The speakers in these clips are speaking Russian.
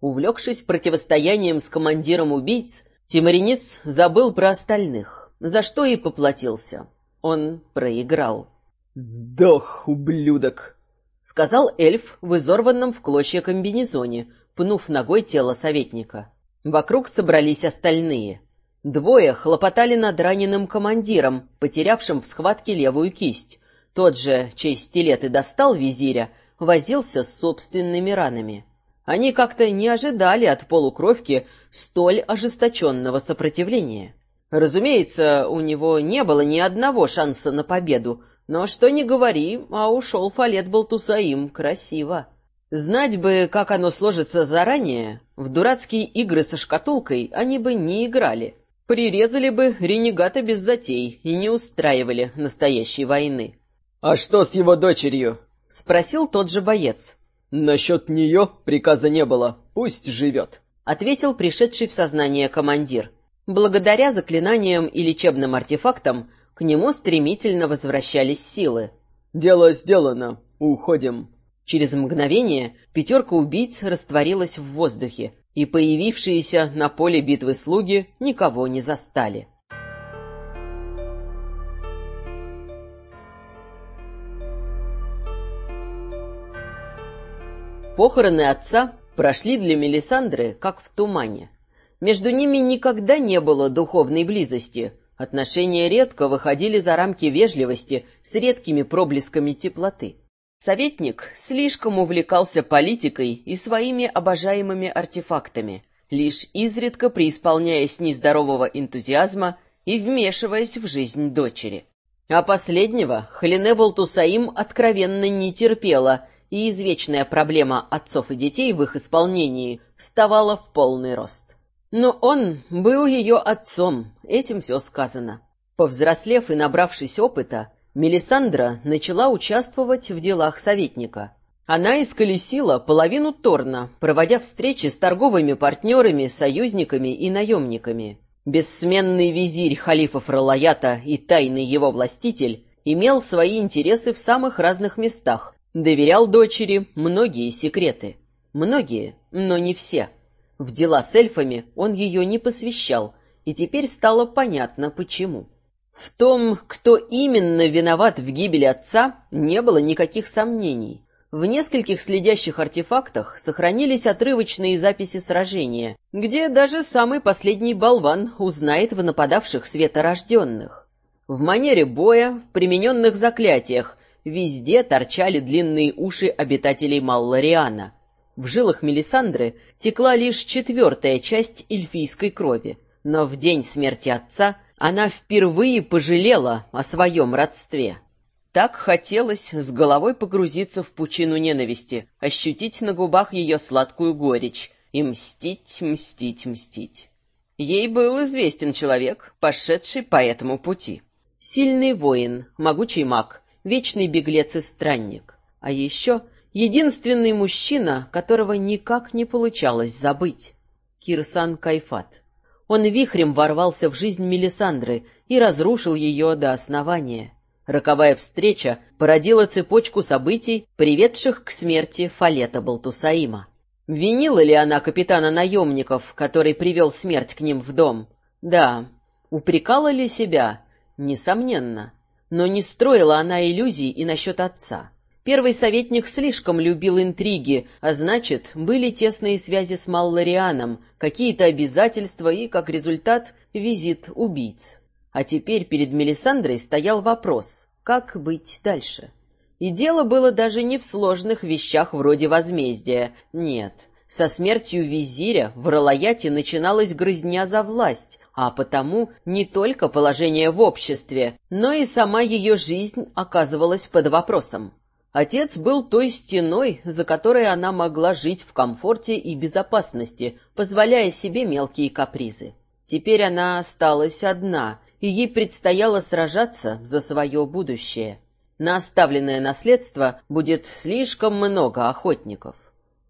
Увлекшись противостоянием с командиром убийц, Тимаринис забыл про остальных, за что и поплатился. Он проиграл. «Сдох, ублюдок!» — сказал эльф в изорванном в клочья комбинезоне, пнув ногой тело советника. Вокруг собрались остальные. Двое хлопотали над раненым командиром, потерявшим в схватке левую кисть. Тот же, чей стилет и достал визиря, возился с собственными ранами. Они как-то не ожидали от полукровки столь ожесточенного сопротивления. Разумеется, у него не было ни одного шанса на победу, но что ни говори, а ушел Фалет Балтусаим красиво. Знать бы, как оно сложится заранее, в дурацкие игры со шкатулкой они бы не играли. Прирезали бы ренегата без затей и не устраивали настоящей войны. «А что с его дочерью?» — спросил тот же боец. «Насчет нее приказа не было. Пусть живет», — ответил пришедший в сознание командир. Благодаря заклинаниям и лечебным артефактам к нему стремительно возвращались силы. «Дело сделано. Уходим». Через мгновение пятерка убийц растворилась в воздухе, и появившиеся на поле битвы слуги никого не застали. Похороны отца прошли для Мелисандры как в тумане. Между ними никогда не было духовной близости. Отношения редко выходили за рамки вежливости с редкими проблесками теплоты. Советник слишком увлекался политикой и своими обожаемыми артефактами, лишь изредка преисполняясь нездорового энтузиазма и вмешиваясь в жизнь дочери. А последнего Халине Болтусаим откровенно не терпела, и извечная проблема отцов и детей в их исполнении вставала в полный рост. Но он был ее отцом, этим все сказано. Повзрослев и набравшись опыта, Мелисандра начала участвовать в делах советника. Она исколесила половину Торна, проводя встречи с торговыми партнерами, союзниками и наемниками. Бессменный визирь халифа Фралаята и тайный его властитель имел свои интересы в самых разных местах, доверял дочери многие секреты. Многие, но не все. В дела с эльфами он ее не посвящал, и теперь стало понятно, почему. В том, кто именно виноват в гибели отца, не было никаких сомнений. В нескольких следящих артефактах сохранились отрывочные записи сражения, где даже самый последний болван узнает в нападавших светорожденных. В манере боя, в примененных заклятиях, везде торчали длинные уши обитателей Маллариана — в жилах Мелисандры текла лишь четвертая часть эльфийской крови, но в день смерти отца она впервые пожалела о своем родстве. Так хотелось с головой погрузиться в пучину ненависти, ощутить на губах ее сладкую горечь и мстить, мстить, мстить. Ей был известен человек, пошедший по этому пути. Сильный воин, могучий маг, вечный беглец и странник. А еще Единственный мужчина, которого никак не получалось забыть. Кирсан Кайфат. Он вихрем ворвался в жизнь Мелисандры и разрушил ее до основания. Роковая встреча породила цепочку событий, приведших к смерти Фалета Балтусаима. Винила ли она капитана наемников, который привел смерть к ним в дом? Да. Упрекала ли себя? Несомненно. Но не строила она иллюзий и насчет отца. Первый советник слишком любил интриги, а значит, были тесные связи с Малларианом, какие-то обязательства и, как результат, визит убийц. А теперь перед Мелисандрой стоял вопрос, как быть дальше. И дело было даже не в сложных вещах вроде возмездия, нет. Со смертью визиря в Ралаяте начиналась грызня за власть, а потому не только положение в обществе, но и сама ее жизнь оказывалась под вопросом. Отец был той стеной, за которой она могла жить в комфорте и безопасности, позволяя себе мелкие капризы. Теперь она осталась одна, и ей предстояло сражаться за свое будущее. На оставленное наследство будет слишком много охотников.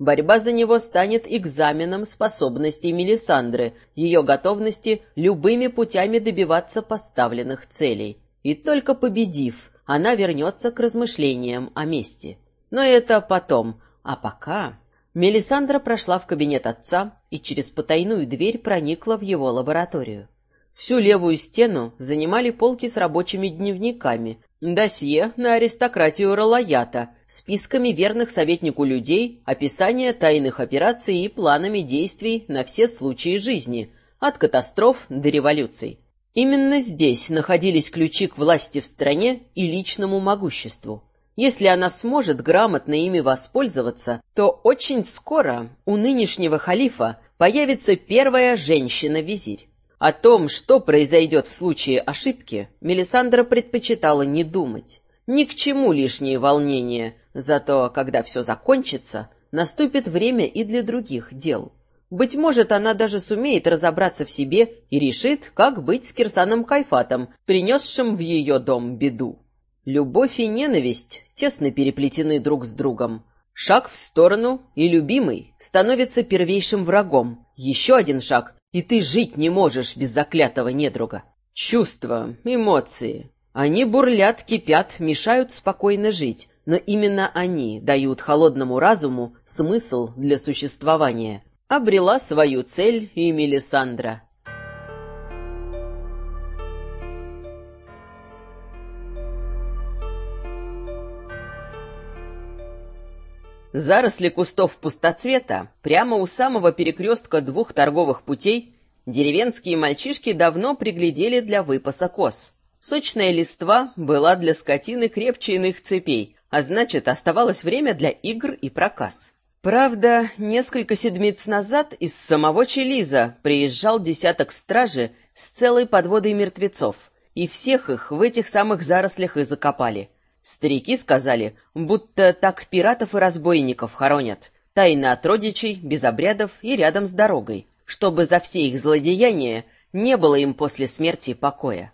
Борьба за него станет экзаменом способностей Мелисандры, ее готовности любыми путями добиваться поставленных целей. И только победив, она вернется к размышлениям о мести. Но это потом. А пока... Мелисандра прошла в кабинет отца и через потайную дверь проникла в его лабораторию. Всю левую стену занимали полки с рабочими дневниками, досье на аристократию Ралаята, списками верных советнику людей, описание тайных операций и планами действий на все случаи жизни, от катастроф до революций. Именно здесь находились ключи к власти в стране и личному могуществу. Если она сможет грамотно ими воспользоваться, то очень скоро у нынешнего халифа появится первая женщина-визирь. О том, что произойдет в случае ошибки, Мелисандра предпочитала не думать. Ни к чему лишние волнения, зато, когда все закончится, наступит время и для других дел. Быть может, она даже сумеет разобраться в себе и решит, как быть с Кирсаном Кайфатом, принесшим в ее дом беду. Любовь и ненависть тесно переплетены друг с другом. Шаг в сторону, и любимый становится первейшим врагом. Еще один шаг, и ты жить не можешь без заклятого недруга. Чувства, эмоции. Они бурлят, кипят, мешают спокойно жить, но именно они дают холодному разуму смысл для существования. Обрела свою цель и Мелисандра. Заросли кустов пустоцвета прямо у самого перекрестка двух торговых путей деревенские мальчишки давно приглядели для выпаса коз. Сочная листва была для скотины крепче иных цепей, а значит, оставалось время для игр и проказ. Правда, несколько седмиц назад из самого Челиза приезжал десяток стражи с целой подводой мертвецов, и всех их в этих самых зарослях и закопали — Старики сказали, будто так пиратов и разбойников хоронят, тайно от родичей, без обрядов и рядом с дорогой, чтобы за все их злодеяния не было им после смерти покоя.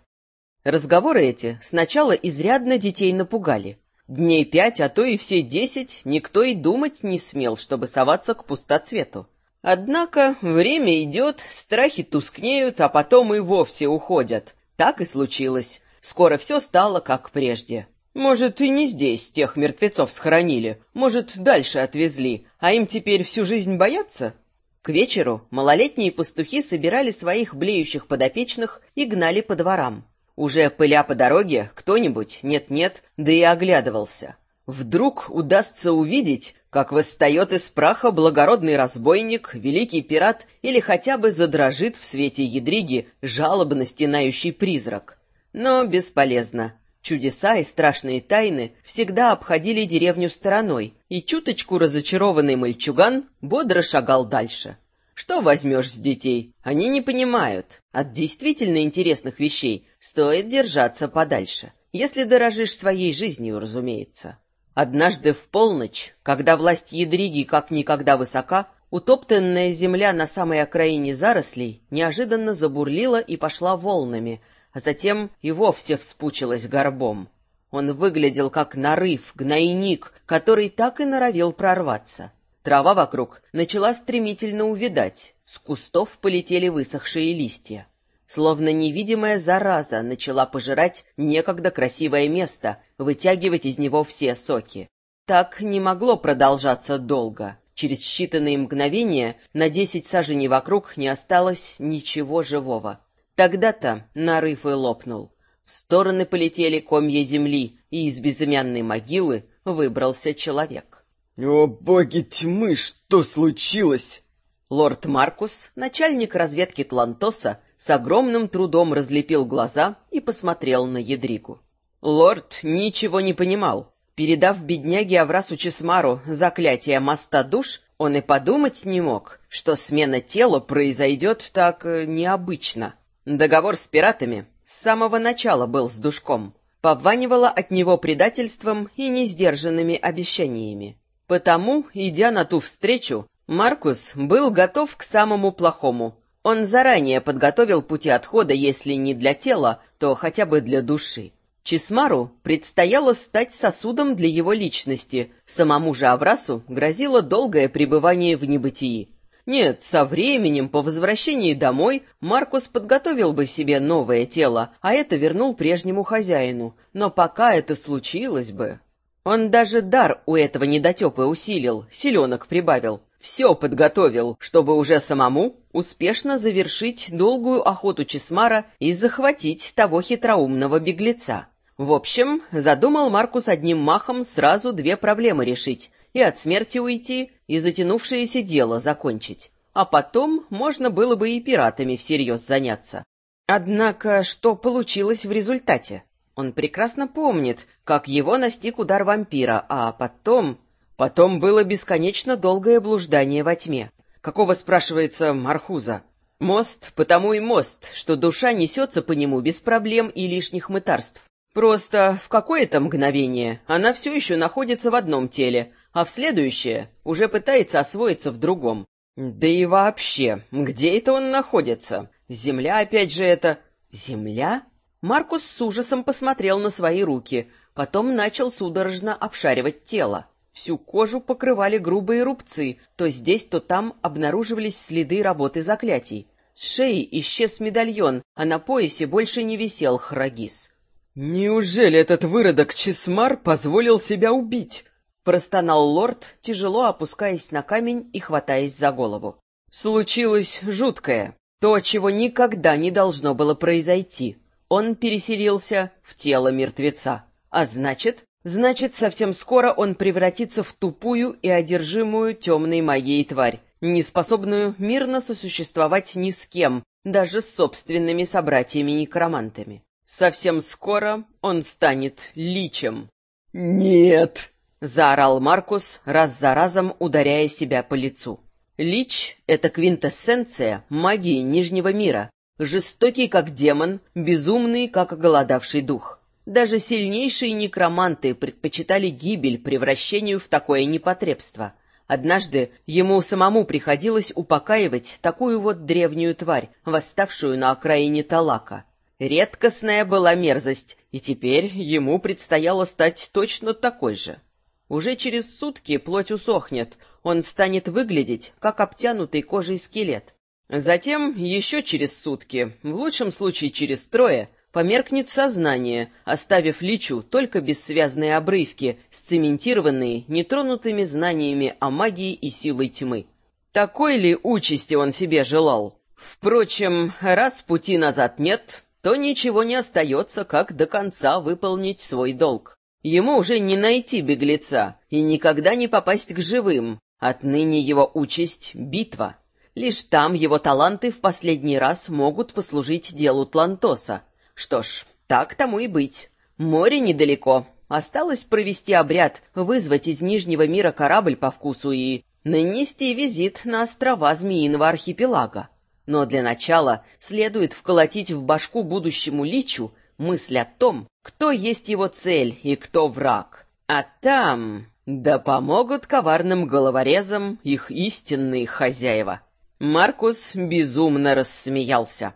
Разговоры эти сначала изрядно детей напугали. Дней пять, а то и все десять никто и думать не смел, чтобы соваться к пустоцвету. Однако время идет, страхи тускнеют, а потом и вовсе уходят. Так и случилось. Скоро все стало как прежде. Может, и не здесь тех мертвецов схоронили, может, дальше отвезли, а им теперь всю жизнь бояться? К вечеру малолетние пастухи собирали своих блеющих подопечных и гнали по дворам. Уже пыля по дороге, кто-нибудь, нет-нет, да и оглядывался. Вдруг удастся увидеть, как восстает из праха благородный разбойник, великий пират или хотя бы задрожит в свете ядриги жалобно стенающий призрак. Но бесполезно. Чудеса и страшные тайны всегда обходили деревню стороной, и чуточку разочарованный мальчуган бодро шагал дальше. Что возьмешь с детей? Они не понимают. От действительно интересных вещей стоит держаться подальше, если дорожишь своей жизнью, разумеется. Однажды в полночь, когда власть Ядриги как никогда высока, утоптанная земля на самой окраине зарослей неожиданно забурлила и пошла волнами — а затем и вовсе вспучилась горбом. Он выглядел как нарыв, гнойник, который так и норовил прорваться. Трава вокруг начала стремительно увидать, с кустов полетели высохшие листья. Словно невидимая зараза начала пожирать некогда красивое место, вытягивать из него все соки. Так не могло продолжаться долго. Через считанные мгновения на десять саженей вокруг не осталось ничего живого. Тогда-то нарыв и лопнул. В стороны полетели комья земли, и из безымянной могилы выбрался человек. «О, боги тьмы, что случилось?» Лорд Маркус, начальник разведки Тлантоса, с огромным трудом разлепил глаза и посмотрел на Едригу. Лорд ничего не понимал. Передав бедняге Аврасу Чесмару заклятие моста душ, он и подумать не мог, что смена тела произойдет так э, необычно. Договор с пиратами с самого начала был с душком. Пованивало от него предательством и несдержанными обещаниями. Потому, идя на ту встречу, Маркус был готов к самому плохому. Он заранее подготовил пути отхода, если не для тела, то хотя бы для души. Чисмару предстояло стать сосудом для его личности, самому же Аврасу грозило долгое пребывание в небытии. Нет, со временем, по возвращении домой, Маркус подготовил бы себе новое тело, а это вернул прежнему хозяину. Но пока это случилось бы... Он даже дар у этого недотепы усилил, селенок прибавил. Все подготовил, чтобы уже самому успешно завершить долгую охоту Чесмара и захватить того хитроумного беглеца. В общем, задумал Маркус одним махом сразу две проблемы решить и от смерти уйти, и затянувшееся дело закончить. А потом можно было бы и пиратами всерьез заняться. Однако, что получилось в результате? Он прекрасно помнит, как его настиг удар вампира, а потом... Потом было бесконечно долгое блуждание во тьме. Какого, спрашивается, Мархуза? Мост, потому и мост, что душа несется по нему без проблем и лишних мытарств. Просто в какое-то мгновение она все еще находится в одном теле, а в следующее уже пытается освоиться в другом. Да и вообще, где это он находится? Земля опять же это... Земля? Маркус с ужасом посмотрел на свои руки, потом начал судорожно обшаривать тело. Всю кожу покрывали грубые рубцы, то здесь, то там обнаруживались следы работы заклятий. С шеи исчез медальон, а на поясе больше не висел храгис. «Неужели этот выродок Чесмар позволил себя убить?» Простонал лорд, тяжело опускаясь на камень и хватаясь за голову. Случилось жуткое, то, чего никогда не должно было произойти. Он переселился в тело мертвеца. А значит, Значит, совсем скоро он превратится в тупую и одержимую темной магией тварь, не способную мирно сосуществовать ни с кем, даже с собственными собратьями-некромантами. Совсем скоро он станет личем. «Нет!» — заорал Маркус, раз за разом ударяя себя по лицу. Лич — это квинтэссенция магии Нижнего мира, жестокий как демон, безумный как оголодавший дух. Даже сильнейшие некроманты предпочитали гибель превращению в такое непотребство. Однажды ему самому приходилось упокаивать такую вот древнюю тварь, восставшую на окраине Талака. Редкостная была мерзость, и теперь ему предстояло стать точно такой же. Уже через сутки плоть усохнет, он станет выглядеть, как обтянутый кожей скелет. Затем, еще через сутки, в лучшем случае через трое, померкнет сознание, оставив Личу только бессвязные обрывки, сцементированные нетронутыми знаниями о магии и силой тьмы. Такой ли участи он себе желал? Впрочем, раз пути назад нет, то ничего не остается, как до конца выполнить свой долг. Ему уже не найти беглеца и никогда не попасть к живым. Отныне его участь — битва. Лишь там его таланты в последний раз могут послужить делу Тлантоса, что ж, так тому и быть. Море недалеко. Осталось провести обряд, вызвать из Нижнего мира корабль по вкусу и нанести визит на острова Змеиного архипелага. Но для начала следует вколотить в башку будущему личу мысль о том, кто есть его цель и кто враг. А там... Да помогут коварным головорезам их истинные хозяева. Маркус безумно рассмеялся.